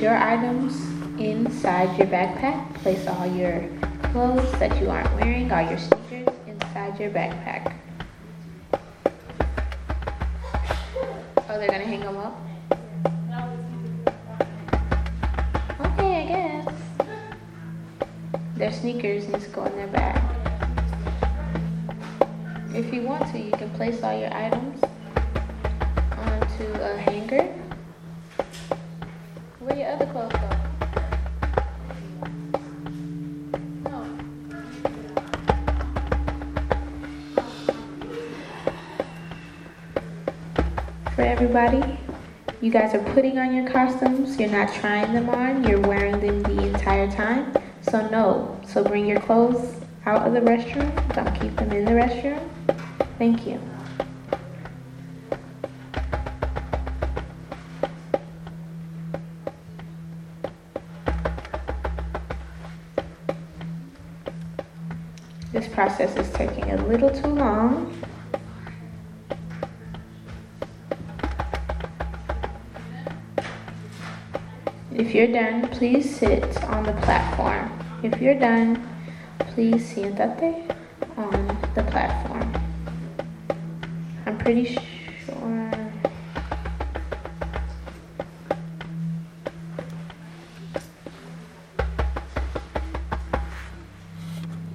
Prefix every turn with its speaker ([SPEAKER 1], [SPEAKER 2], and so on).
[SPEAKER 1] your items inside your backpack. Place all your clothes that you aren't wearing, all your sneakers inside your backpack. Oh, they're gonna hang them up? Okay, I guess. Their sneakers need to go in their bag. If you want to, you can place all your items onto a hanger. Where your other clothes go? For everybody, you guys are putting on your costumes. You're not trying them on. You're wearing them the entire time. So no. So bring your clothes out of the restroom. Don't keep them in the restroom. Thank you. This process is taking a little too long. If you're done, please sit on the platform. If you're done, please siéntate on the platform. I'm pretty sure